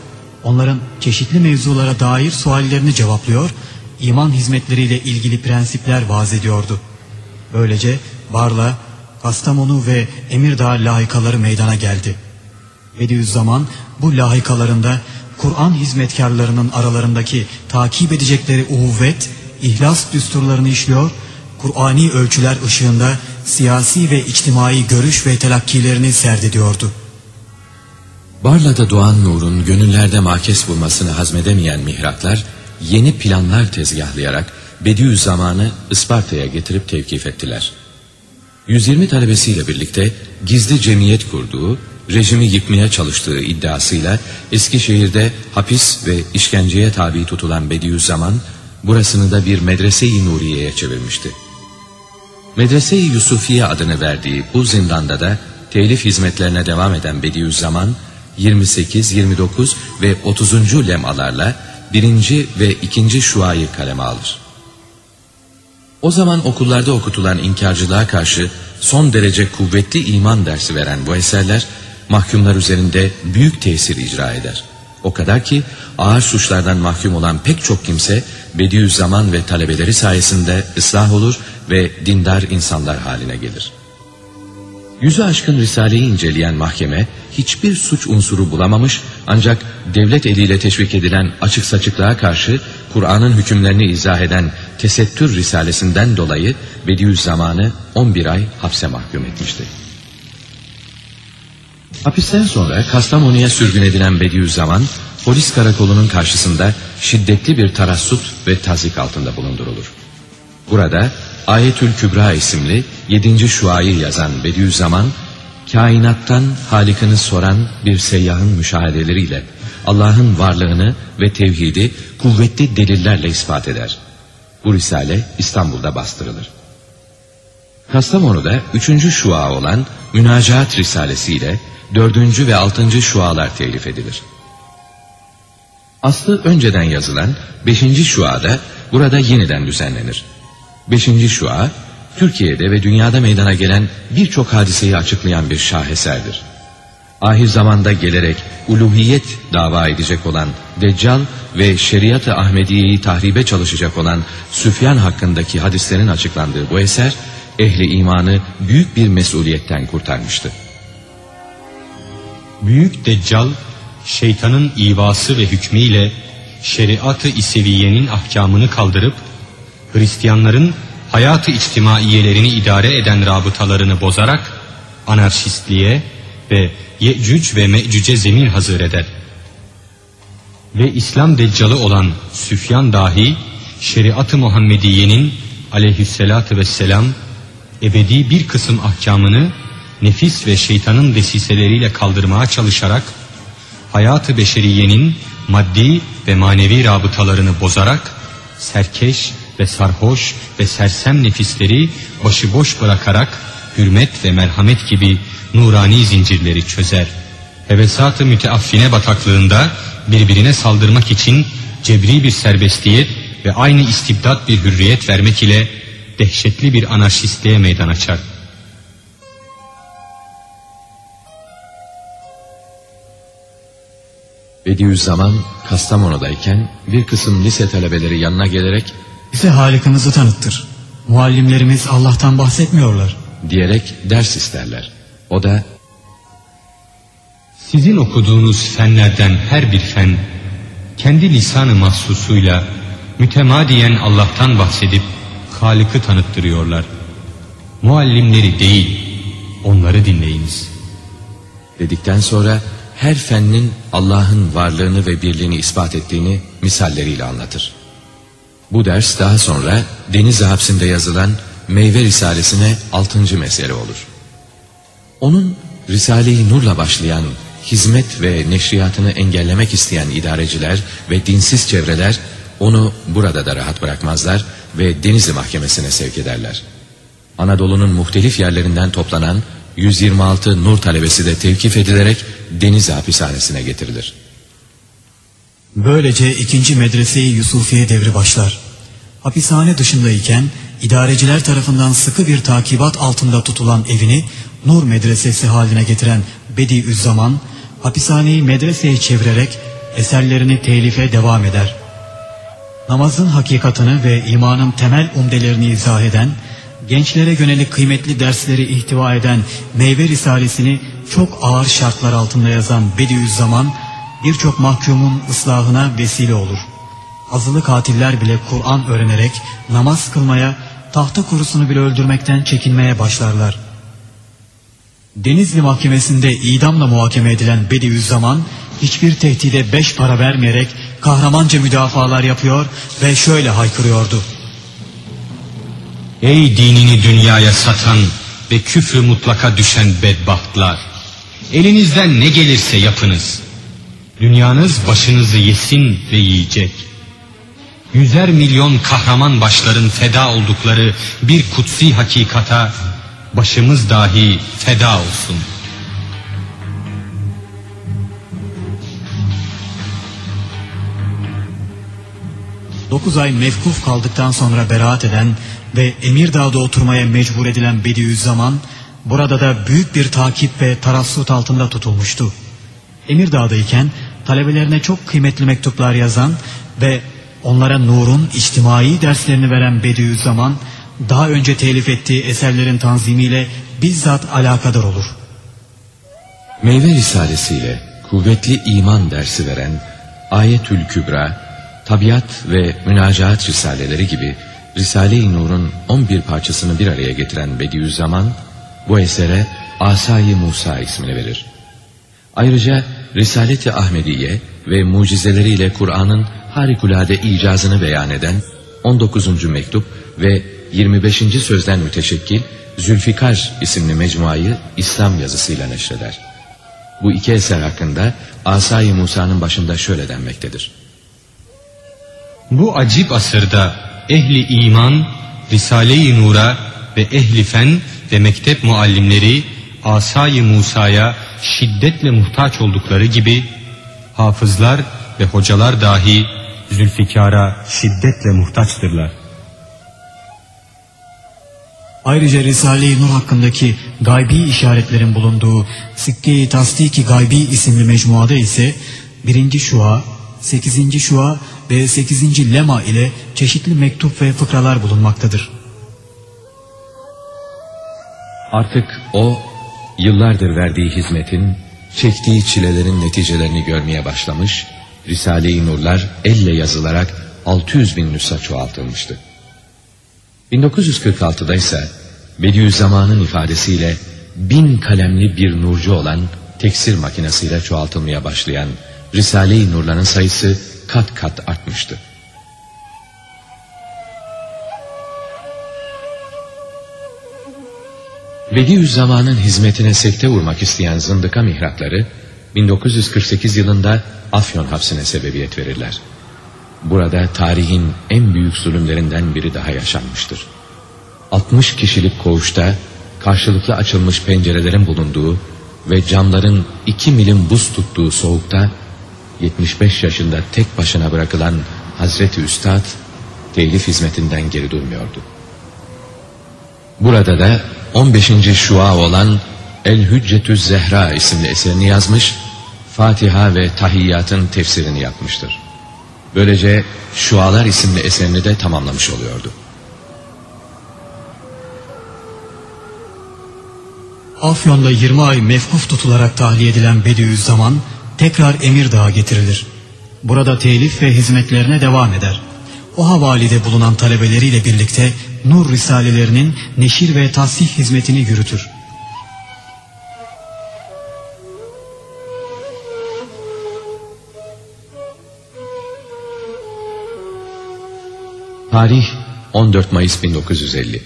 onların çeşitli mevzulara dair suallerini cevaplıyor, iman hizmetleriyle ilgili prensipler vaaz ediyordu. Böylece Barla, Kastamonu ve Emirdağ lahikaları meydana geldi. Bediüzzaman bu lahikalarında Kur'an hizmetkarlarının aralarındaki takip edecekleri uhuvvet, ihlas düsturlarını işliyor Kur'ani ölçüler ışığında siyasi ve içtimai görüş ve telakkilerini serdediyordu. Barla'da doğan nurun gönüllerde makes bulmasını hazmedemeyen mihraklar, yeni planlar tezgahlayarak Bediüzzaman'ı Isparta'ya getirip tevkif ettiler. 120 talebesiyle birlikte gizli cemiyet kurduğu, rejimi yıkmaya çalıştığı iddiasıyla Eskişehir'de hapis ve işkenceye tabi tutulan Bediüzzaman, burasını da bir medrese-i Nuriye'ye çevirmişti. Medrese-i Yusufiye adını verdiği bu zindanda da telif hizmetlerine devam eden Bediüzzaman 28, 29 ve 30. lemalarla birinci ve ikinci şuayı kaleme alır. O zaman okullarda okutulan inkarcılığa karşı son derece kuvvetli iman dersi veren bu eserler mahkumlar üzerinde büyük tesir icra eder. O kadar ki ağır suçlardan mahkum olan pek çok kimse Bediüzzaman ve talebeleri sayesinde ıslah olur ve dindar insanlar haline gelir. Yüzü aşkın Risale'yi inceleyen mahkeme hiçbir suç unsuru bulamamış ancak devlet eliyle teşvik edilen açık saçıklığa karşı Kur'an'ın hükümlerini izah eden Tesettür Risalesinden dolayı Bediüzzaman'ı 11 ay hapse mahkum etmişti. Hapisten sonra Kastamonu'ya sürgün edilen Bediüzzaman, polis karakolunun karşısında şiddetli bir tarassut ve tazik altında bulundurulur. Burada Ayetül Kübra isimli 7. şuayı yazan Bediüzzaman, kainattan Halik'ini soran bir seyyahın müşahedeleriyle Allah'ın varlığını ve tevhidi kuvvetli delillerle ispat eder. Bu risale İstanbul'da bastırılır. Kastamonu'da üçüncü şua olan Münacaat Risalesi ile dördüncü ve altıncı şualar telif edilir. Aslı önceden yazılan beşinci şuada burada yeniden düzenlenir. Beşinci şua, Türkiye'de ve dünyada meydana gelen birçok hadiseyi açıklayan bir şaheserdir. Ahir zamanda gelerek uluhiyet dava edecek olan Deccal ve şeriat-ı Ahmediye'yi tahribe çalışacak olan Süfyan hakkındaki hadislerin açıklandığı bu eser, ehli imanı büyük bir mesuliyetten kurtarmıştı. Büyük Deccal, şeytanın ivası ve hükmüyle şeriat-ı İseviye'nin ahkamını kaldırıp, Hristiyanların hayatı içtimaiyelerini idare eden rabıtalarını bozarak, anarşistliğe ve Yecüc ve Mecüc'e zemin hazır eder. Ve İslam deccalı olan Süfyan dahi, şeriat-ı Muhammediye'nin aleyhissalatü vesselam, ebedi bir kısım ahkamını nefis ve şeytanın desiseleriyle kaldırmaya çalışarak hayatı beşeriyenin maddi ve manevi rabıtalarını bozarak serkeş ve sarhoş ve sersem nefisleri başıboş bırakarak hürmet ve merhamet gibi nurani zincirleri çözer. Hevesat-ı müteaffine bataklığında birbirine saldırmak için cebri bir serbestiyet ve aynı istibdat bir hürriyet vermek ile dehşetli bir anarşistliğe meydan açar. Bediüzzaman Kastamonu'dayken bir kısım lise talebeleri yanına gelerek Bize Halik'imizi tanıttır. Muallimlerimiz Allah'tan bahsetmiyorlar. diyerek ders isterler. O da Sizin okuduğunuz fenlerden her bir fen kendi lisanı mahsusuyla mütemadiyen Allah'tan bahsedip Halık'ı tanıttırıyorlar. Muallimleri değil, onları dinleyiniz. dedikten sonra her fennin Allah'ın varlığını ve birliğini ispat ettiğini misalleriyle anlatır. Bu ders daha sonra Denizli hapsinde yazılan Meyve Risalesine altıncı mesele olur. Onun Risale-i Nur'la başlayan hizmet ve neşriyatını engellemek isteyen idareciler ve dinsiz çevreler onu burada da rahat bırakmazlar ve Denizli Mahkemesi'ne sevk ederler. Anadolu'nun muhtelif yerlerinden toplanan 126 Nur talebesi de tevkif edilerek Denizli hapishanesine getirilir. Böylece ikinci medreseyi Yusufiye devri başlar. Hapishane dışındayken idareciler tarafından sıkı bir takibat altında tutulan evini Nur medresesi haline getiren Bediüzzaman hapishaneyi medreseye çevirerek eserlerini telife devam eder. Namazın hakikatını ve imanın temel umdelerini izah eden, gençlere yönelik kıymetli dersleri ihtiva eden Meyve Risalesini çok ağır şartlar altında yazan Bediüzzaman, birçok mahkumun ıslahına vesile olur. Azılı katiller bile Kur'an öğrenerek namaz kılmaya, tahta kurusunu bile öldürmekten çekinmeye başlarlar. Denizli Mahkemesi'nde idamla muhakeme edilen Bediüzzaman hiçbir tehdide beş para vermeyerek kahramanca müdafalar yapıyor ve şöyle haykırıyordu. Ey dinini dünyaya satan ve küfrü mutlaka düşen bedbahtlar! Elinizden ne gelirse yapınız. Dünyanız başınızı yesin ve yiyecek. yüzer milyon kahraman başların feda oldukları bir kutsi hakikata başımız dahi feda olsun. Dokuz ay mevkuf kaldıktan sonra beraat eden ve Emirdağ'da oturmaya mecbur edilen Bediüzzaman burada da büyük bir takip ve tarassut altında tutulmuştu. Emirdağ'dayken talebelerine çok kıymetli mektuplar yazan ve onlara nurun içtimai derslerini veren Bediüzzaman daha önce telif ettiği eserlerin tanzimiyle bizzat alakadar olur. Meyve Risalesiyle kuvvetli iman dersi veren Ayetül Kübra, Tabiat ve Münacaat Risaleleri gibi Risale-i Nur'un 11 parçasını bir araya getiren Bediüzzaman, bu esere Asay-ı Musa ismini verir. Ayrıca Risalet-i Ahmediye ve mucizeleriyle Kur'an'ın harikulade icazını beyan eden 19. mektup ve 25. sözden müteşekkil Zülfikar isimli mecmuayı İslam yazısıyla neşreder. Bu iki eser hakkında Asay-ı Musa'nın başında şöyle denmektedir. Bu acip asırda ehli iman, Risale-i Nur'a ve ehli fen ve mektep muallimleri Asay-ı Musa'ya şiddetle muhtaç oldukları gibi hafızlar ve hocalar dahi Zülfikar'a şiddetle muhtaçtırlar. Ayrıca Risale-i Nur hakkındaki gaybi işaretlerin bulunduğu Sikke-i Tasdiki Gaybi isimli mecmuada ise birinci şua, sekizinci şua ve sekizinci lema ile çeşitli mektup ve fıkralar bulunmaktadır. Artık o yıllardır verdiği hizmetin, çektiği çilelerin neticelerini görmeye başlamış, Risale-i Nurlar elle yazılarak 600 bin nüsha çoğaltılmıştı. 1946'da ise Bediüzzaman'ın ifadesiyle bin kalemli bir nurcu olan teksir makinesiyle çoğaltılmaya başlayan Risale-i Nurların sayısı kat kat artmıştı. Bediüzzaman'ın hizmetine sekte vurmak isteyen zındıka mihrakları 1948 yılında Afyon hapsine sebebiyet verirler. Burada tarihin en büyük zulümlerinden biri daha yaşanmıştır. 60 kişilik koğuşta karşılıklı açılmış pencerelerin bulunduğu ve camların 2 milim buz tuttuğu soğukta 75 yaşında tek başına bırakılan Hazreti Üstad telif hizmetinden geri durmuyordu. Burada da 15. şua olan El Hüccetü Zehra isimli eserini yazmış, Fatiha ve Tahiyyat'ın tefsirini yapmıştır. Böylece Şualar isimli eserini de tamamlamış oluyordu. Afyon'da 20 ay mevkuf tutularak tahliye edilen Bediüzzaman tekrar Emirdağ'a getirilir. Burada telif ve hizmetlerine devam eder. O havalide bulunan talebeleriyle birlikte Nur Risalelerinin neşir ve tasih hizmetini yürütür. Tarih 14 Mayıs 1950.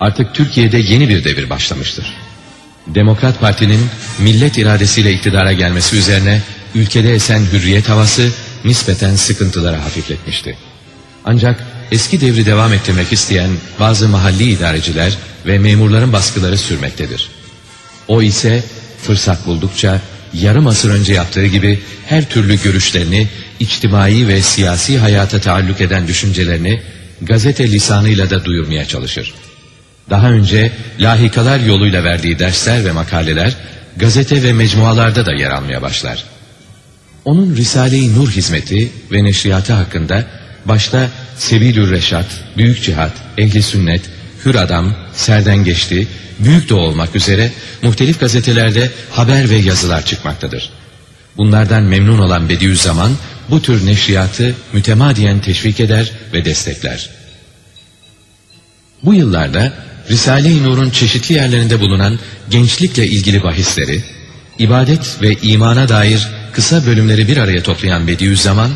Artık Türkiye'de yeni bir devir başlamıştır. Demokrat Parti'nin millet iradesiyle iktidara gelmesi üzerine ülkede esen hürriyet havası nispeten sıkıntılara hafifletmişti. Ancak eski devri devam ettirmek isteyen bazı mahalli idareciler ve memurların baskıları sürmektedir. O ise fırsat buldukça yarım asır önce yaptığı gibi her türlü görüşlerini, içtimai ve siyasi hayata taalluk eden düşüncelerini gazete lisanıyla da duyurmaya çalışır. Daha önce lahikalar yoluyla verdiği dersler ve makaleler gazete ve mecmualarda da yer almaya başlar. Onun Risale-i Nur hizmeti ve neşriyatı hakkında başta Sebilür Reşat, Büyük Cihat, Ehli Sünnet, Hür Adam, Serden Geçti, Büyük Doğu olmak üzere muhtelif gazetelerde haber ve yazılar çıkmaktadır. Bunlardan memnun olan Bediüzzaman bu tür neşriyatı mütemadiyen teşvik eder ve destekler. Bu yıllarda Risale-i Nur'un çeşitli yerlerinde bulunan gençlikle ilgili bahisleri, ibadet ve imana dair kısa bölümleri bir araya toplayan Bediüzzaman,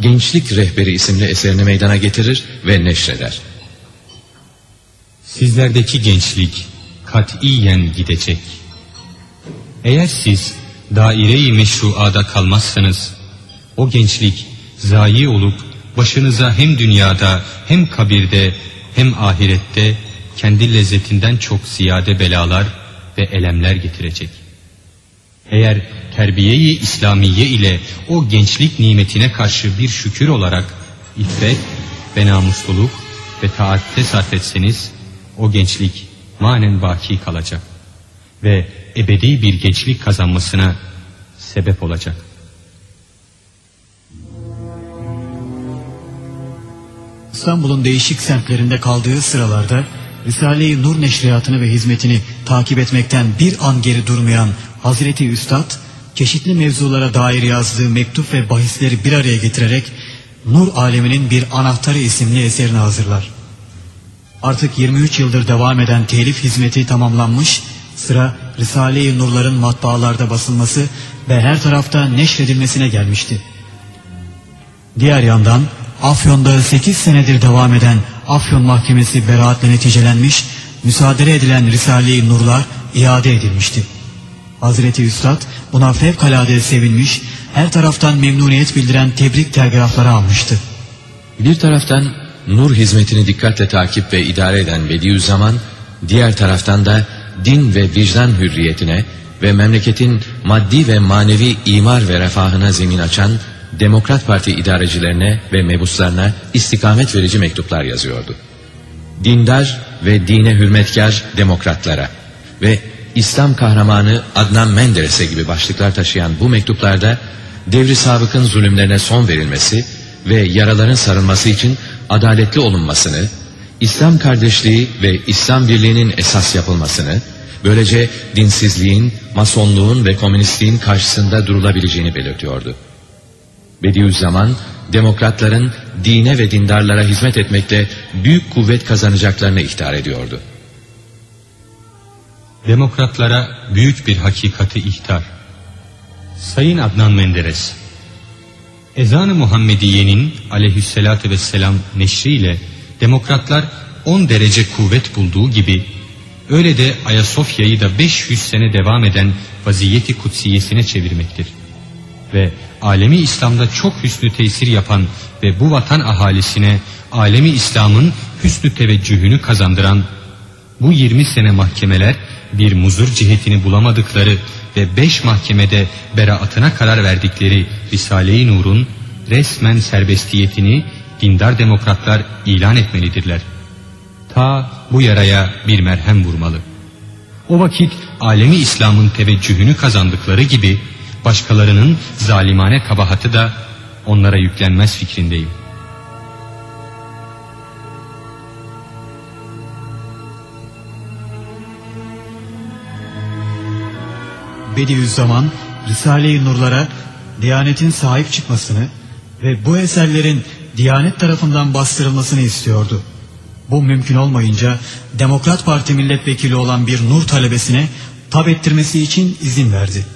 Gençlik Rehberi isimli eserini meydana getirir ve neşreder. Sizlerdeki gençlik katiyen gidecek. Eğer siz daire-i meşruada kalmazsanız, o gençlik zayi olup başınıza hem dünyada hem kabirde hem ahirette kendi lezzetinden çok ziyade belalar ve elemler getirecek. Eğer terbiyeyi İslamiye ile o gençlik nimetine karşı bir şükür olarak iffet ve namusluluk ve taatte sarf etseniz o gençlik manen baki kalacak ve ebedi bir gençlik kazanmasına sebep olacak. İstanbul'un değişik semtlerinde kaldığı sıralarda Risale-i Nur neşriyatını ve hizmetini takip etmekten bir an geri durmayan Hazreti Üstad, çeşitli mevzulara dair yazdığı mektup ve bahisleri bir araya getirerek Nur aleminin bir anahtarı isimli eserini hazırlar. Artık 23 yıldır devam eden telif hizmeti tamamlanmış, sıra Risale-i Nurların matbaalarda basılması ve her tarafta neşredilmesine gelmişti. Diğer yandan Afyon'da 8 senedir devam eden Afyon Mahkemesi beraatle neticelenmiş, müsaade edilen Risale-i Nurlar iade edilmişti. Hazreti Üstad buna fevkalade sevinmiş, her taraftan memnuniyet bildiren tebrik telgrafları almıştı. Bir taraftan nur hizmetini dikkatle takip ve idare eden Bediüzzaman, diğer taraftan da din ve vicdan hürriyetine ve memleketin maddi ve manevi imar ve refahına zemin açan Demokrat Parti idarecilerine ve mebuslarına istikamet verici mektuplar yazıyordu. Dindar ve dine hürmetkar demokratlara ve İslam kahramanı Adnan Menderes'e gibi başlıklar taşıyan bu mektuplarda devri sabıkın zulümlerine son verilmesi ve yaraların sarılması için adaletli olunmasını, İslam kardeşliği ve İslam birliğinin esas yapılmasını, böylece dinsizliğin, masonluğun ve komünistliğin karşısında durulabileceğini belirtiyordu. Bediüzzaman, demokratların dine ve dindarlara hizmet etmekle büyük kuvvet kazanacaklarını ihtar ediyordu. Demokratlara büyük bir hakikati ihtar. Sayın Adnan Menderes, Ezan-ı Muhammediye'nin aleyhissalatü vesselam neşriyle demokratlar 10 derece kuvvet bulduğu gibi öyle de Ayasofya'yı da 500 sene devam eden vaziyeti kutsiyesine çevirmektir. Ve alemi İslam'da çok hüsnü tesir yapan ve bu vatan ahalisine alemi İslam'ın hüsnü teveccühünü kazandıran bu 20 sene mahkemeler bir muzur cihetini bulamadıkları ve beş mahkemede beraatına karar verdikleri Risale-i Nur'un resmen serbestiyetini dindar demokratlar ilan etmelidirler. Ta bu yaraya bir merhem vurmalı. O vakit alemi İslam'ın teveccühünü kazandıkları gibi başkalarının zalimane kabahatı da onlara yüklenmez fikrindeyim. Bediüzzaman Risale-i Nurlara Diyanet'in sahip çıkmasını ve bu eserlerin Diyanet tarafından bastırılmasını istiyordu. Bu mümkün olmayınca Demokrat Parti milletvekili olan bir Nur talebesine tab ettirmesi için izin verdi.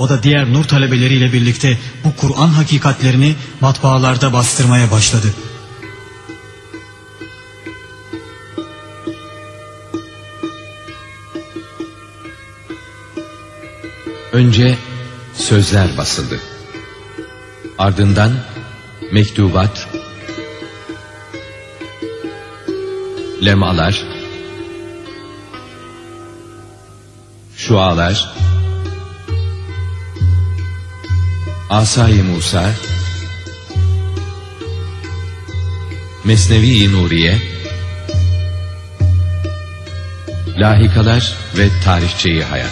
O da diğer Nur talebeleriyle birlikte bu Kur'an hakikatlerini matbaalarda bastırmaya başladı. Önce sözler basıldı. Ardından mektubat, lemalar, şualar, Asay-ı Musa, Mesnevi-i Nuriye, lahikalar ve tarihçeyi hayat.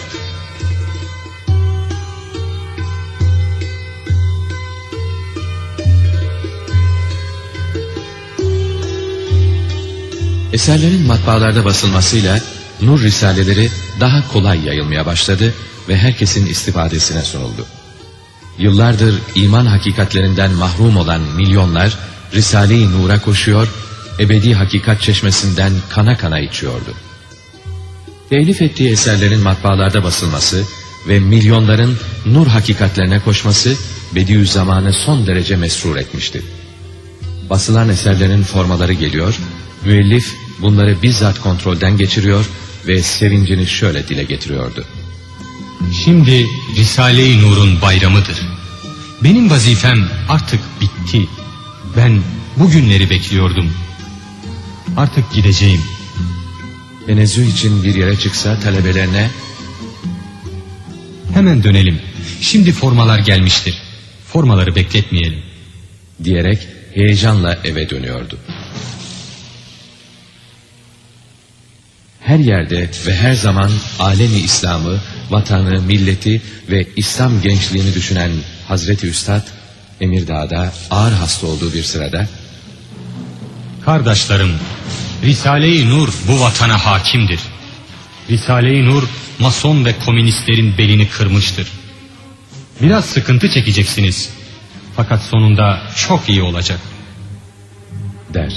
Eserlerin matbaalarda basılmasıyla Nur Risaleleri daha kolay yayılmaya başladı ve herkesin istifadesine sunuldu. Yıllardır iman hakikatlerinden mahrum olan milyonlar Risale-i Nur'a koşuyor, ebedi hakikat çeşmesinden kana kana içiyordu. Telif ettiği eserlerin matbaalarda basılması ve milyonların nur hakikatlerine koşması Bediüzzaman'ı son derece mesrur etmişti. Basılan eserlerin formaları geliyor, müellif bunları bizzat kontrolden geçiriyor ve sevincini şöyle dile getiriyordu. Şimdi Risale-i Nur'un bayramıdır. Benim vazifem artık bitti. Ben Bugünleri bekliyordum. Artık gideceğim. Tenezzüh için bir yere çıksa talebelerine Hemen dönelim. Şimdi formalar gelmiştir. Formaları bekletmeyelim. diyerek heyecanla eve dönüyordu. Her yerde ve her zaman alemi İslam'ı, vatanı, milleti ve İslam gençliğini düşünen Hazreti Üstad, Emirdağ'da ağır hasta olduğu bir sırada Kardeşlerim, Risale-i Nur bu vatana hakimdir. Risale-i Nur mason ve komünistlerin belini kırmıştır. Biraz sıkıntı çekeceksiniz. Fakat sonunda çok iyi olacak. der.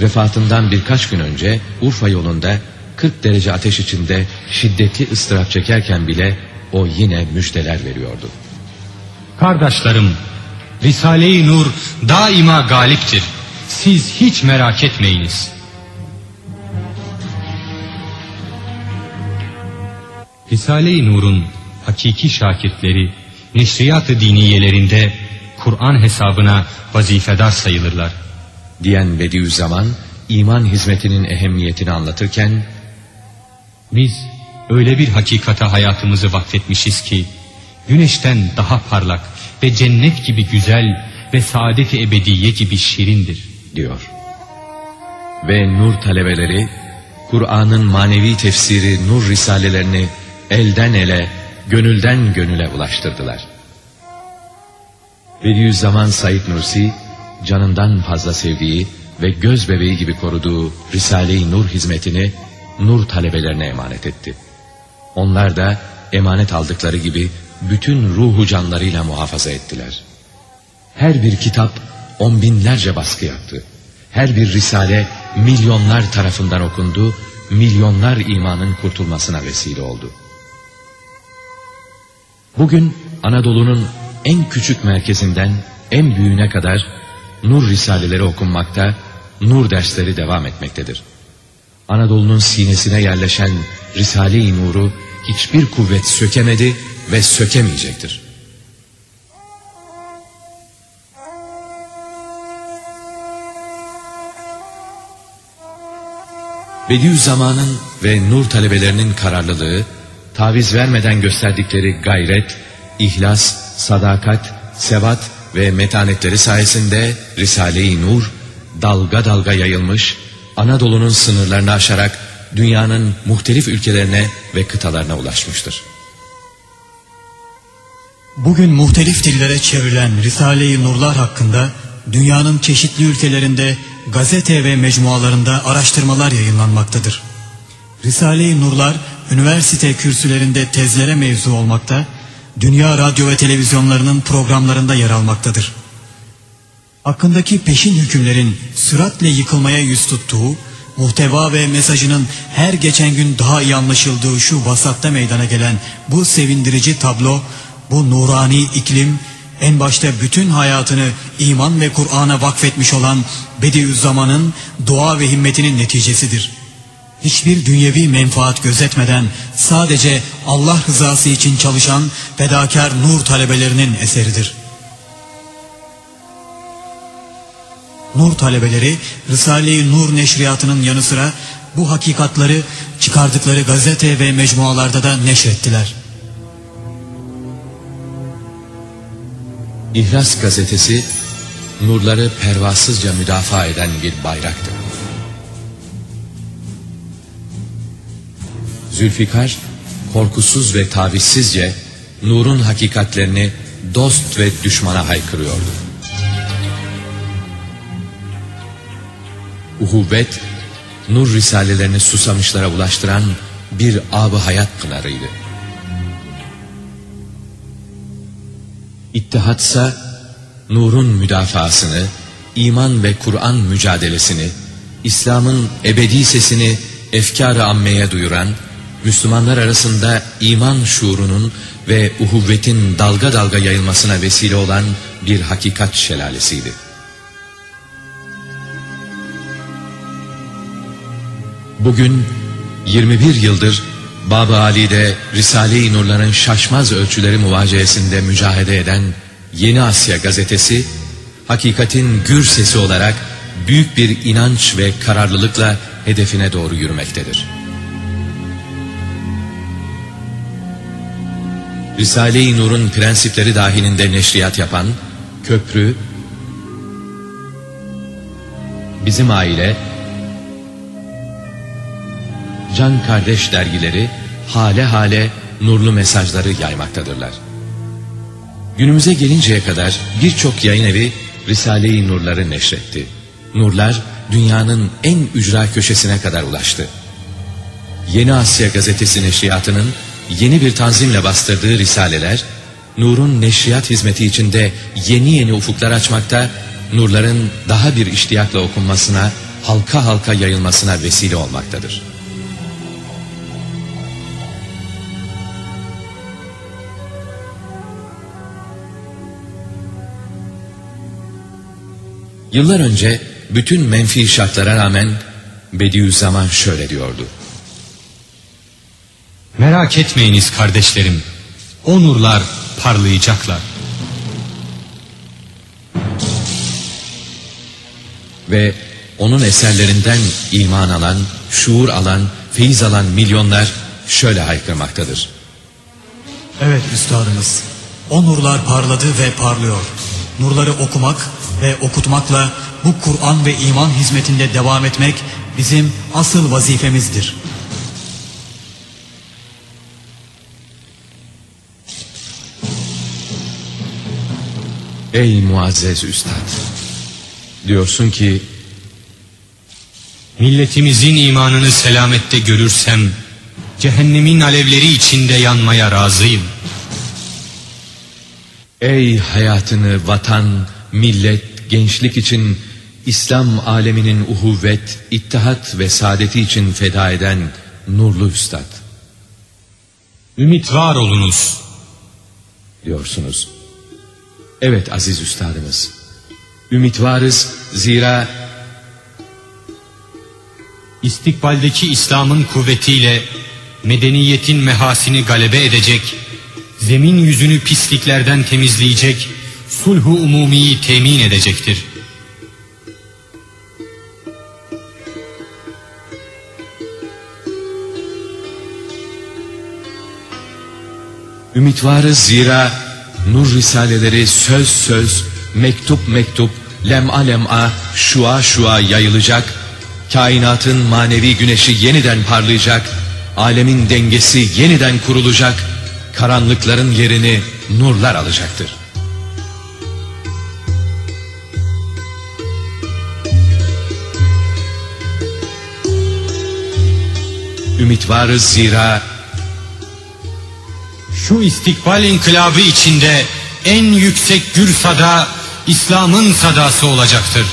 Vefatından birkaç gün önce Urfa yolunda 40 derece ateş içinde şiddetli ıstırap çekerken bile o yine müjdeler veriyordu. Kardeşlerim, Risale-i Nur daima galiptir. Siz hiç merak etmeyiniz. Risale-i Nur'un hakiki şakirtleri neşriyat-ı diniyelerinde Kur'an hesabına vazifedar sayılırlar. diyen Bediüzzaman iman hizmetinin ehemmiyetini anlatırken Biz öyle bir hakikate hayatımızı vakfetmişiz ki güneşten daha parlak ve cennet gibi güzel ve saadet-i ebediye gibi şirindir. diyor. Ve Nur talebeleri Kur'an'ın manevi tefsiri Nur risalelerini elden ele, gönülden gönüle ulaştırdılar. Bediüzzaman Said Nursi canından fazla sevdiği ve göz bebeği gibi koruduğu Risale-i Nur hizmetini Nur talebelerine emanet etti. Onlar da emanet aldıkları gibi bütün ruhu canlarıyla muhafaza ettiler. Her bir kitap on binlerce baskı yaptı. Her bir risale milyonlar tarafından okundu, milyonlar imanın kurtulmasına vesile oldu. Bugün Anadolu'nun en küçük merkezinden en büyüğüne kadar nur risaleleri okunmakta, nur dersleri devam etmektedir. Anadolu'nun sinesine yerleşen Risale-i Nur'u hiçbir kuvvet sökemedi ve sökemeyecektir. Bediüzzaman'ın ve Nur talebelerinin kararlılığı, taviz vermeden gösterdikleri gayret, ihlas, sadakat, sebat ve metanetleri sayesinde Risale-i Nur dalga dalga yayılmış, Anadolu'nun sınırlarını aşarak dünyanın muhtelif ülkelerine ve kıtalarına ulaşmıştır. Bugün muhtelif dillere çevrilen Risale-i Nurlar hakkında dünyanın çeşitli ülkelerinde gazete ve mecmualarında araştırmalar yayınlanmaktadır. Risale-i Nurlar üniversite kürsülerinde tezlere mevzu olmakta, dünya radyo ve televizyonlarının programlarında yer almaktadır. Hakkındaki peşin hükümlerin süratle yıkılmaya yüz tuttuğu, muhteva ve mesajının her geçen gün daha iyi anlaşıldığı şu vasatta meydana gelen bu sevindirici tablo, bu nurani iklim, en başta bütün hayatını iman ve Kur'an'a vakfetmiş olan Bediüzzaman'ın dua ve himmetinin neticesidir. Hiçbir dünyevi menfaat gözetmeden sadece Allah rızası için çalışan fedakar nur talebelerinin eseridir. Nur talebeleri Risale-i Nur neşriyatının yanı sıra bu hakikatları çıkardıkları gazete ve mecmualarda da neşrettiler. İhlas gazetesi nurları pervasızca müdafaa eden bir bayraktı. Zülfikar korkusuz ve tavizsizce nurun hakikatlerini dost ve düşmana haykırıyordu. Uhuvvet, nur risalelerini susamışlara ulaştıran bir ab hayat pınarıydı. İttihatsa nurun müdafasını, iman ve Kur'an mücadelesini, İslam'ın ebedi sesini efkar-ı ammeye duyuran, Müslümanlar arasında iman şuurunun ve uhuvvetin dalga dalga yayılmasına vesile olan bir hakikat şelalesiydi. Bugün 21 yıldır Bab-ı Ali'de Risale-i Nurların şaşmaz ölçüleri muvaciyesinde mücahede eden Yeni Asya gazetesi hakikatin gür sesi olarak büyük bir inanç ve kararlılıkla hedefine doğru yürümektedir. Risale-i Nur'un prensipleri dahilinde neşriyat yapan Köprü, Bizim Aile, Can Kardeş dergileri hale hale nurlu mesajları yaymaktadırlar. Günümüze gelinceye kadar birçok yayın evi Risale-i Nurları neşretti. Nurlar dünyanın en ücra köşesine kadar ulaştı. Yeni Asya gazetesi neşriyatının yeni bir tanzimle bastırdığı risaleler, Nur'un neşriyat hizmeti içinde yeni yeni ufuklar açmakta, nurların daha bir iştiyakla okunmasına, halka halka yayılmasına vesile olmaktadır. Yıllar önce bütün menfi şartlara rağmen Bediüzzaman şöyle diyordu. Merak etmeyiniz kardeşlerim. O nurlar parlayacaklar. Ve onun eserlerinden iman alan, şuur alan, feyiz alan milyonlar şöyle haykırmaktadır. Evet üstadımız. O nurlar parladı ve parlıyor. Nurları okumak ve okutmakla bu Kur'an ve iman hizmetinde devam etmek bizim asıl vazifemizdir. Ey muazzez üstad! Diyorsun ki Milletimizin imanını selamette görürsem cehennemin alevleri içinde yanmaya razıyım. Ey hayatını vatan, millet, gençlik için İslam aleminin uhuvvet, ittihat ve saadeti için feda eden nurlu üstad Ümit var olunuz. diyorsunuz. Evet aziz üstadımız. Ümit varız zira İstikbaldeki İslam'ın kuvvetiyle medeniyetin mehasini galebe edecek, zemin yüzünü pisliklerden temizleyecek, sulhu umumiyi temin edecektir. ümit varız zira nur risaleleri söz söz, mektup mektup, lem'a lem'a, şua şua yayılacak, kainatın manevi güneşi yeniden parlayacak, alemin dengesi yeniden kurulacak, karanlıkların yerini nurlar alacaktır. Ümit varız zira Şu istikbal inkılabı içinde en yüksek gür sada İslam'ın sadası olacaktır.